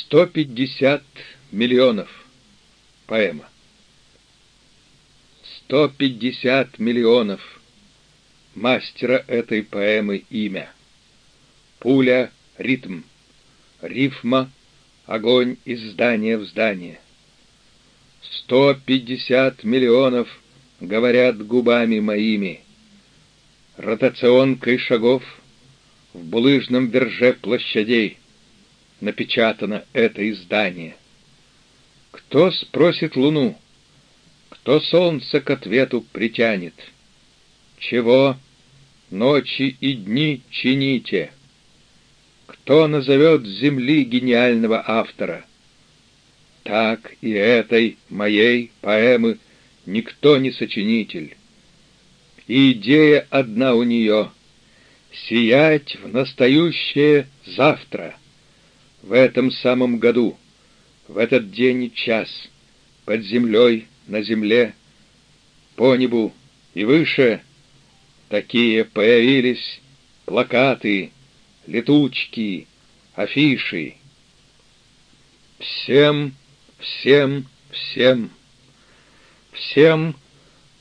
Сто пятьдесят миллионов. Поэма. Сто пятьдесят миллионов. Мастера этой поэмы имя. Пуля — ритм. Рифма — огонь из здания в здание. Сто пятьдесят миллионов говорят губами моими. Ротационкой шагов в булыжном верже площадей напечатано это издание. Кто спросит луну? Кто солнце к ответу притянет? Чего ночи и дни чините? Кто назовет земли гениального автора? Так и этой моей поэмы никто не сочинитель. И идея одна у нее — сиять в настоящее завтра, в этом самом году — в этот день и час, под землей, на земле, по небу и выше, такие появились плакаты, летучки, афиши. Всем, всем, всем, всем,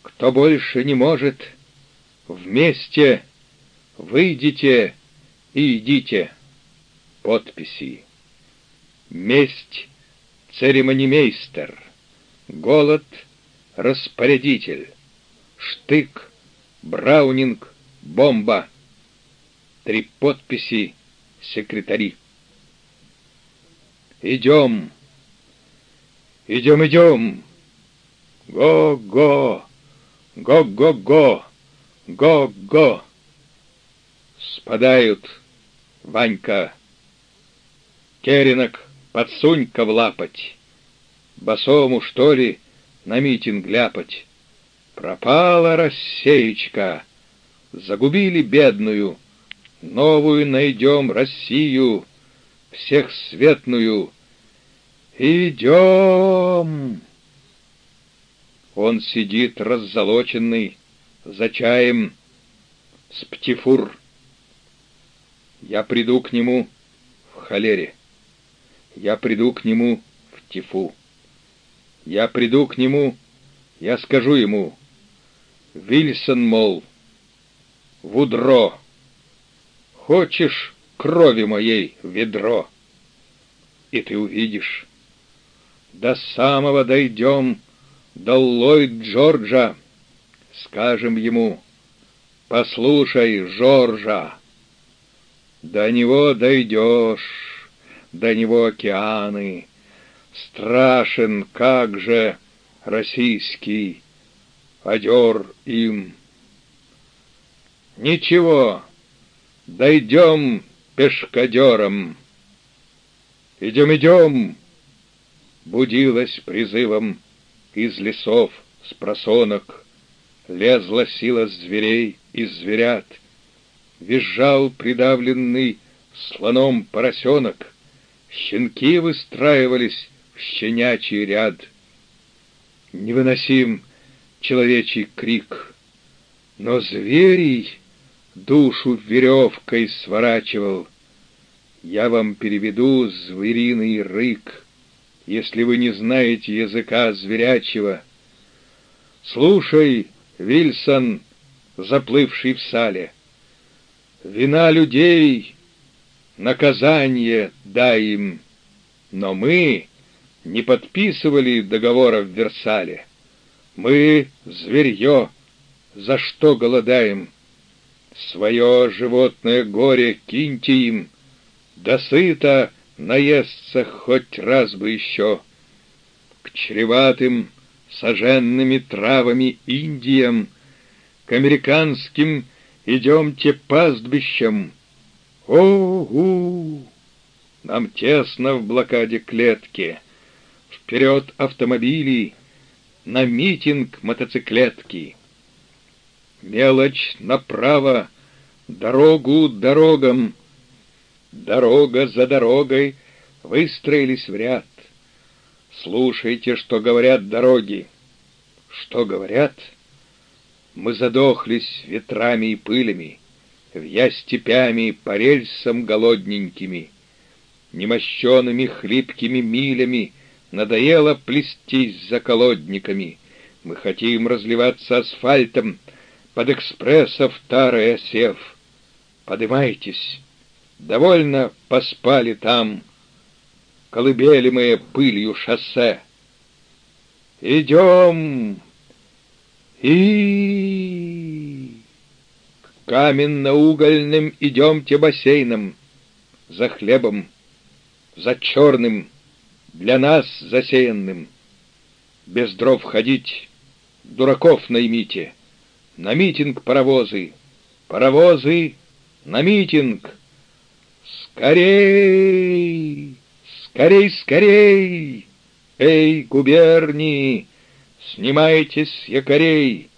кто больше не может, вместе выйдите и идите. Подписи. Месть церемонимейстер, голод — распорядитель, штык, браунинг, бомба, три подписи секретари. Идем, идем, идем, го-го, го-го-го, го-го. Спадают, Ванька, Керенок — подсунь-ка в лапоть. Босому, что ли, на митинг ляпать? Пропала рассеечка, загубили бедную, Новую найдем Россию, всех светную. Идем! Он сидит раззолоченный, за чаем, с птифур. Я приду к нему в холере. Я приду к нему в Тифу. Я приду к нему, я скажу ему, Вильсон, мол, Вудро, хочешь крови моей ведро? И ты увидишь, до самого дойдем, до Ллойд Джорджа, скажем ему, послушай, Жоржа, до него дойдешь, до него океаны. Страшен, как же, российский, одер им. Ничего, дойдем пешкадером. Идем, идем, будилась призывом из лесов с просонок, лезла сила зверей и зверят, визжал придавленный слоном поросенок, Щенки выстраивались в щенячий ряд. Невыносим человечий крик, но зверей душу веревкой сворачивал. Я вам переведу звериный рык, если вы не знаете языка зверячего. Слушай, Вильсон, заплывший в сале, вина людей наказание дай им. Но мы не подписывали договора в Версале. Мы — зверье, за что голодаем. Свое животное горе киньте им, досыто наестся хоть раз бы еще. К чреватым соженными травами Индиям, к американским идемте пастбищам, О-гу! Нам тесно в блокаде клетки. Вперед автомобили, на митинг мотоциклетки. Мелочь направо, дорогу дорогам. Дорога за дорогой выстроились в ряд. Слушайте, что говорят дороги. Что говорят? Мы задохлись ветрами и пылями вья степями по рельсам голодненькими. немощенными хлипкими милями, надоело плестись за колодниками. Мы хотим разливаться асфальтом, под экспрессов тары осев. Подымайтесь, довольно поспали там, колыбели мы пылью шоссе. Идем и каменно-угольным идемте бассейном за хлебом, за черным, для нас засеянным. Без дров ходить, дураков наймите, на митинг паровозы, паровозы на митинг. Скорей, скорей, скорей, эй, губернии, снимайтесь с якорей,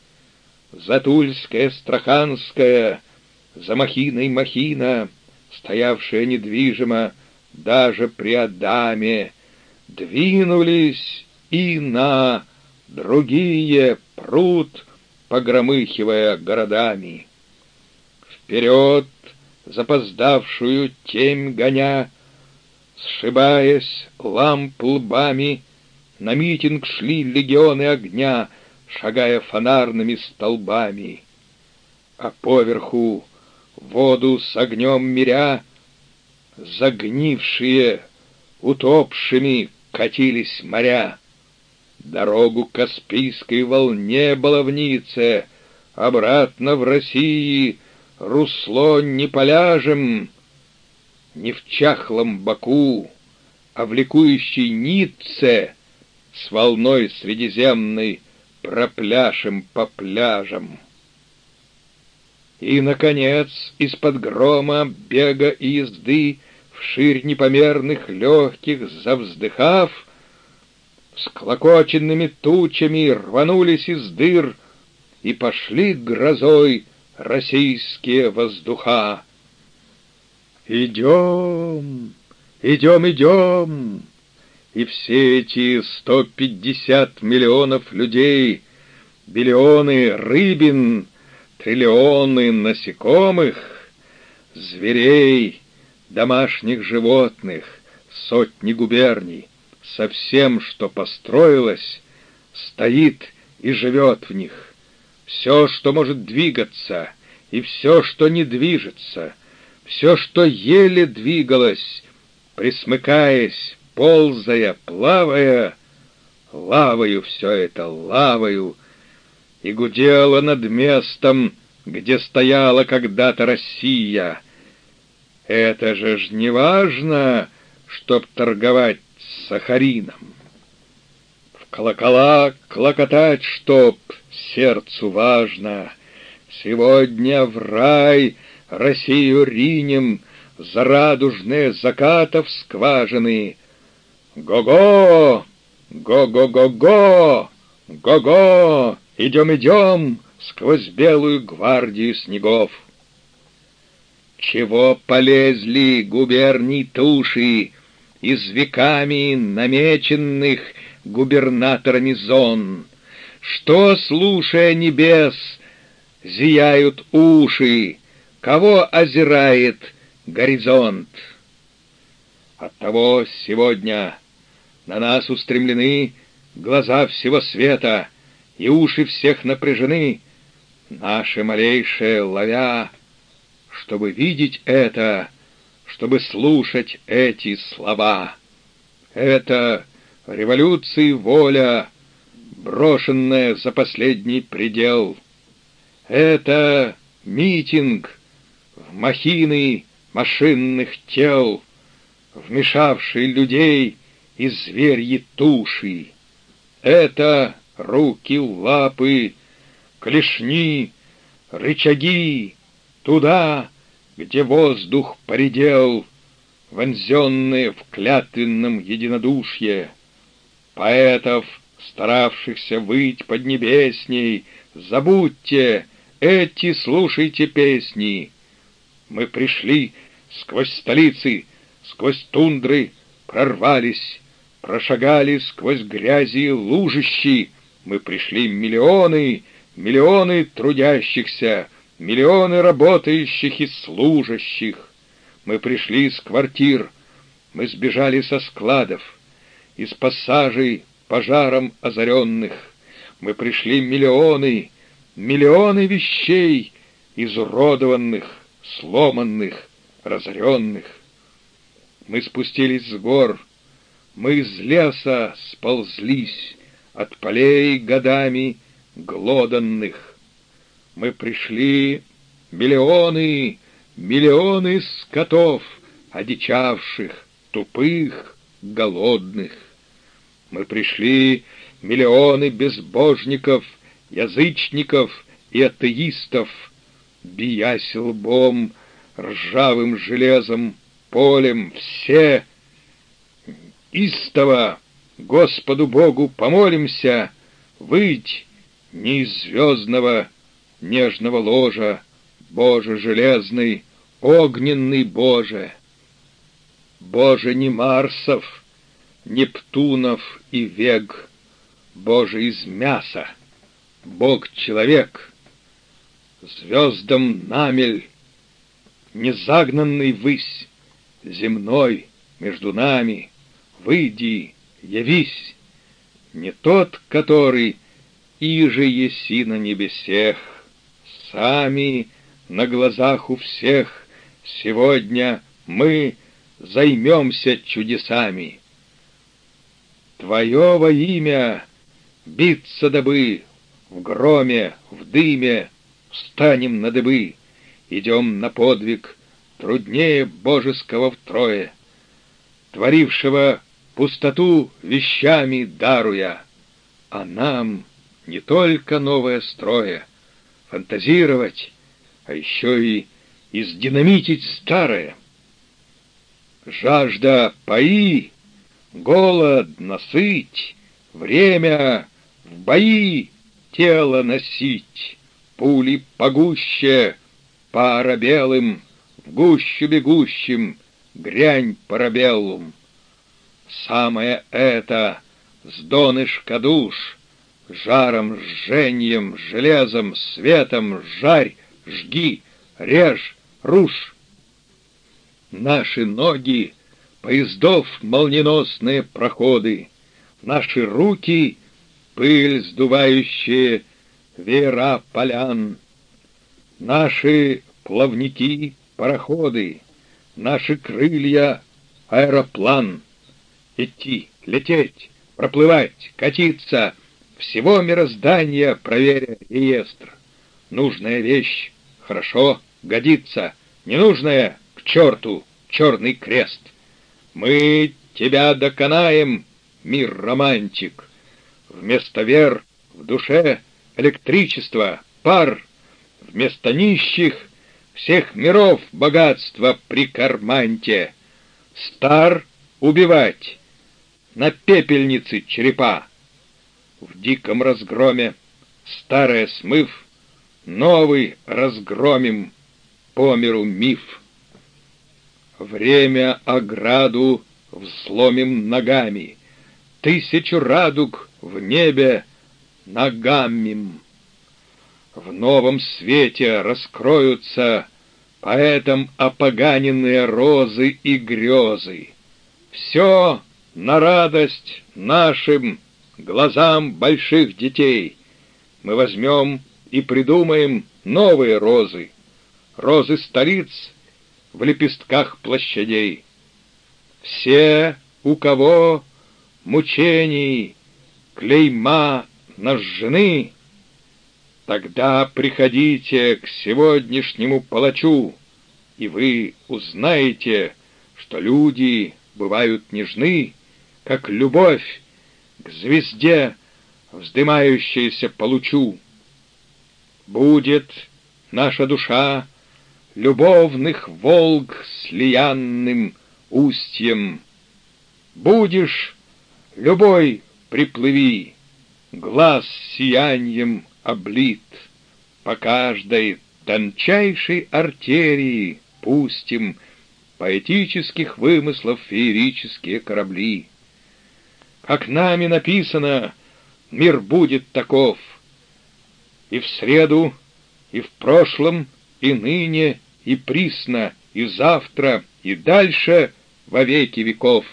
Затульская, Страханская, за махиной махина, стоявшая недвижимо даже при Адаме, двинулись и на другие пруд, погромыхивая городами. Вперед, запоздавшую темь гоня, сшибаясь ламп лбами, на митинг шли легионы огня, шагая фонарными столбами. А поверху воду с огнем миря, загнившие, утопшими катились моря. Дорогу Каспийской волне баловнице, обратно в России русло не поляжем, не в чахлом Баку, а в ликующей Ницце с волной средиземной пропляшем по пляжам. И, наконец, из-под грома, бега и езды, Вширь непомерных легких завздыхав, Склокоченными тучами рванулись из дыр И пошли грозой российские воздуха. Идем, идем, идем, и все эти сто пятьдесят миллионов людей, биллионы рыбин, триллионы насекомых, зверей, домашних животных, сотни губерний, со всем, что построилось, стоит и живет в них. Все, что может двигаться, и все, что не движется, все, что еле двигалось, присмыкаясь, ползая, плавая, лавою все это, лавою, и гудела над местом, где стояла когда-то Россия. Это же ж не важно, чтоб торговать с Сахарином. В колокола клокотать, чтоб сердцу важно. Сегодня в рай Россию ринем за радужные закатов скважины. Го-го! Го-го-го-го! Го-го! Идем, идем сквозь белую гвардию снегов. Чего полезли губерний туши из веками намеченных губернаторами зон? Что, слушая небес, зияют уши, кого озирает горизонт? Оттого сегодня на нас устремлены глаза всего света, и уши всех напряжены, наши малейшие ловя, чтобы видеть это, чтобы слушать эти слова. Это революции воля, брошенная за последний предел. Это митинг в махины машинных тел, вмешавший людей и зверьи туши. Это руки, лапы, клешни, рычаги, туда, где воздух поредел, вонзенные в клятвенном единодушье. Поэтов, старавшихся выть под небесней, забудьте, эти слушайте песни. Мы пришли сквозь столицы, сквозь тундры, прорвались, прошагали сквозь грязи лужищи. Мы пришли миллионы, миллионы трудящихся, миллионы работающих и служащих. Мы пришли с квартир, Мы сбежали со складов, из пассажей пожаром озаренных. Мы пришли миллионы, миллионы вещей, изуродованных, сломанных, разоренных. Мы спустились с гор, мы из леса сползлись, от полей годами глоданных. Мы пришли миллионы, миллионы скотов, одичавших, тупых, голодных. Мы пришли миллионы безбожников, язычников и атеистов, биясь лбом, ржавым железом, полем, все истово Господу Богу помолимся, выть не из звездного нежного ложа, Боже железный, огненный Боже. Боже не Марсов, Нептунов и Вег, Боже из мяса, Бог-человек, звездам намель, не загнанный высь, земной между нами, выйди, явись, не тот, который иже еси на небесех, сами на глазах у всех. Сегодня мы займемся чудесами. Твое во имя биться добы, в громе, в дыме, встанем на дыбы, идем на подвиг, труднее божеского втрое, творившего пустоту вещами даруя, а нам не только новое строя, фантазировать, а еще и издинамитить старое. Жажда пои, голод насыть, время в бои тело носить, пули погуще, пара белым, в гущу бегущим, грянь парабеллум. Самое это с донышка душ, жаром, жжением, железом, светом, жарь, жги, режь, рушь. Наши ноги — поездов молниеносные проходы, Наши руки — пыль сдувающие веера полян, Наши плавники — пароходы, Наши крылья — аэроплан — идти, лететь, проплывать, катиться, всего мироздания проверя реестр. Нужная вещь — хорошо, годится, ненужная — к черту, черный крест. Мы тебя доконаем, мир романтик. Вместо вер в душе электричество, пар, вместо нищих всех миров богатства при карманте. Стар убивать, на пепельнице черепа. В диком разгроме, старое смыв, новый разгромим по миру миф. Время ограду взломим ногами, тысячу радуг в небе нагамим. В новом свете раскроются поэтам опоганенные розы и грезы. Все на радость нашим глазам больших детей. Мы возьмем и придумаем новые розы, розы столиц в лепестках площадей. Все, у кого мучений, клейма нажжены, тогда приходите к сегодняшнему палачу, и вы узнаете, что люди бывают нежны, как любовь к звезде, вздымающаяся по лучу. Будет наша душа любовных волк с лиянным устьем. Будешь, любой приплыви, глаз сиянием облит, по каждой тончайшей артерии пустим поэтических вымыслов феерические корабли. Как нами написано, мир будет таков. И в среду, и в прошлом, и ныне, и присно, и завтра, и дальше во веки веков.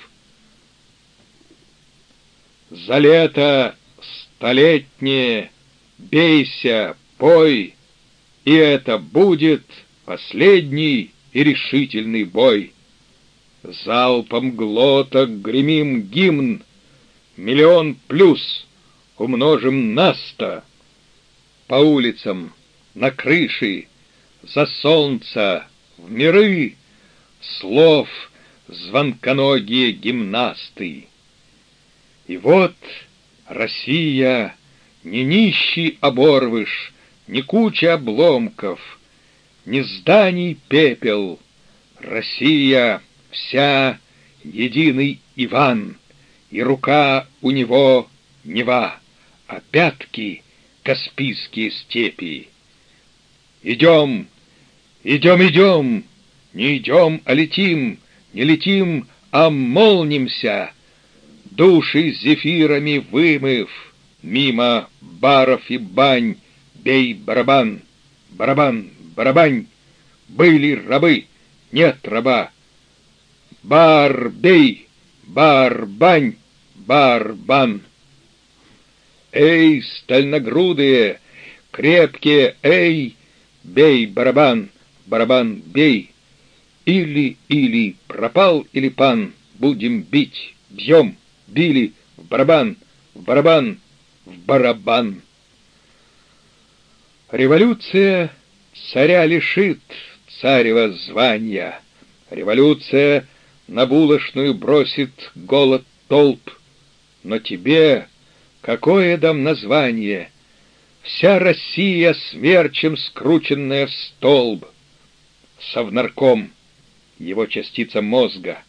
За лето столетнее бейся, пой, и это будет последний и решительный бой. Залпом глоток гремим гимн, миллион плюс умножим на сто. По улицам, на крыши, за солнце, в миры слов звонконогие гимнасты. И вот Россия, не нищий оборвыш, не куча обломков, не зданий пепел, Россия вся единый Иван, и рука у него Нева, а пятки — Каспийские степи. Идем, идем, идем, не идем, а летим, не летим, а молнимся, души зефирами вымыв, мимо баров и бань, бей барабан, барабан, барабань, были рабы, нет раба. Бар бей, бар бань, барбан. Эй, стальногрудые, крепкие, эй, бей барабан, барабан бей. Или-или пропал или пан, будем бить, бьем, били, в барабан, в барабан, в барабан. Революция царя лишит царева звания. Революция на булочную бросит голод толп. Но тебе какое дам название? Вся Россия смерчем скрученная в столб. Совнарком, его частица мозга.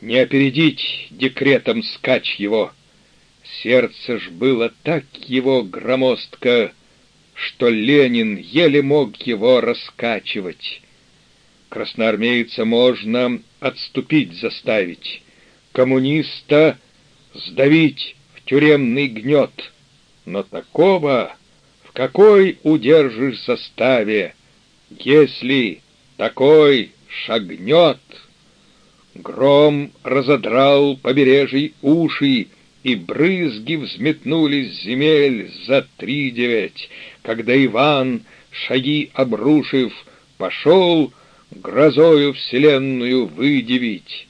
Не опередить декретом скач его. Сердце ж было так его громоздко, что Ленин еле мог его раскачивать. Красноармейца можно отступить заставить, коммуниста сдавить в тюремный гнет, но такого в какой удержишь составе, если такой шагнет? Гром разодрал побережий уши, и брызги взметнулись земель за три девять, когда Иван, шаги обрушив, пошел грозою вселенную выдевить.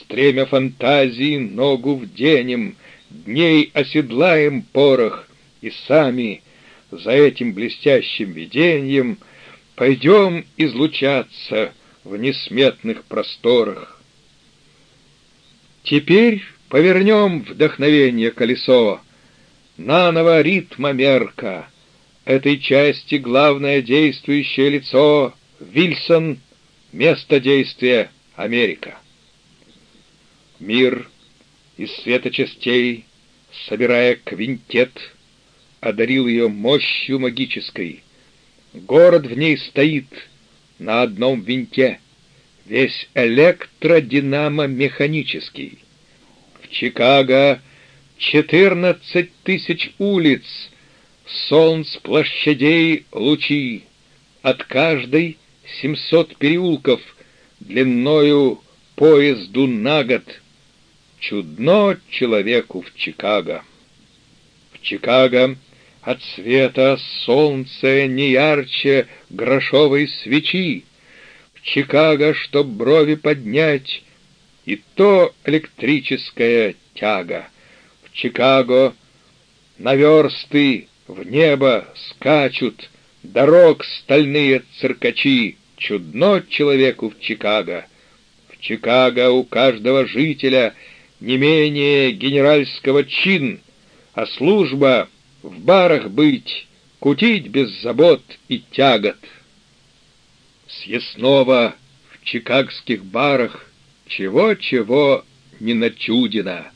Стремя фантазии ногу вденем, дней оседлаем порох, и сами за этим блестящим видением пойдем излучаться в несметных просторах. Теперь Повернем вдохновение колесо, Наново ритма мерка. Этой части главное действующее лицо — Вильсон, место действия — Америка. Мир из света частей, собирая квинтет, одарил ее мощью магической. Город в ней стоит на одном винте, весь электродинамо-механический. Чикаго четырнадцать тысяч улиц, солнц площадей лучи, от каждой семьсот переулков, длиною поезду на год. Чудно человеку в Чикаго. В Чикаго от света солнца не ярче грошовой свечи. В Чикаго, чтоб брови поднять, и то электрическая тяга. В Чикаго на версты в небо скачут дорог стальные циркачи. Чудно человеку в Чикаго. В Чикаго у каждого жителя не менее генеральского чин, а служба в барах быть, кутить без забот и тягот. Съестного в чикагских барах чего-чего не начудено.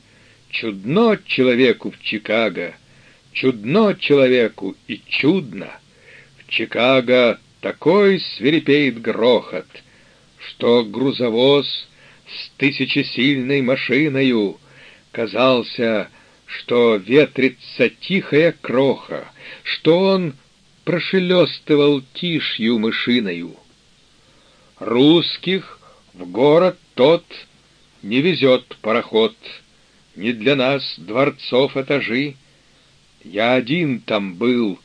Чудно человеку в Чикаго, чудно человеку и чудно. В Чикаго такой свирепеет грохот, что грузовоз с тысячесильной машиною казался, что ветрится тихая кроха, что он прошелестывал тишью мышиною. Русских в город тот не везет пароход, не для нас дворцов этажи. Я один там был,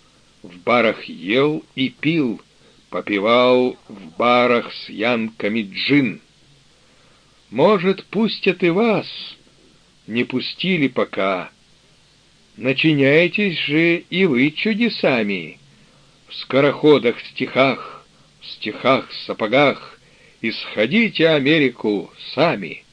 в барах ел и пил, попивал в барах с янками джин. Может, пустят и вас, не пустили пока. Начиняйтесь же и вы чудесами, в скороходах, стихах, в стихах, сапогах, исходите Америку сами.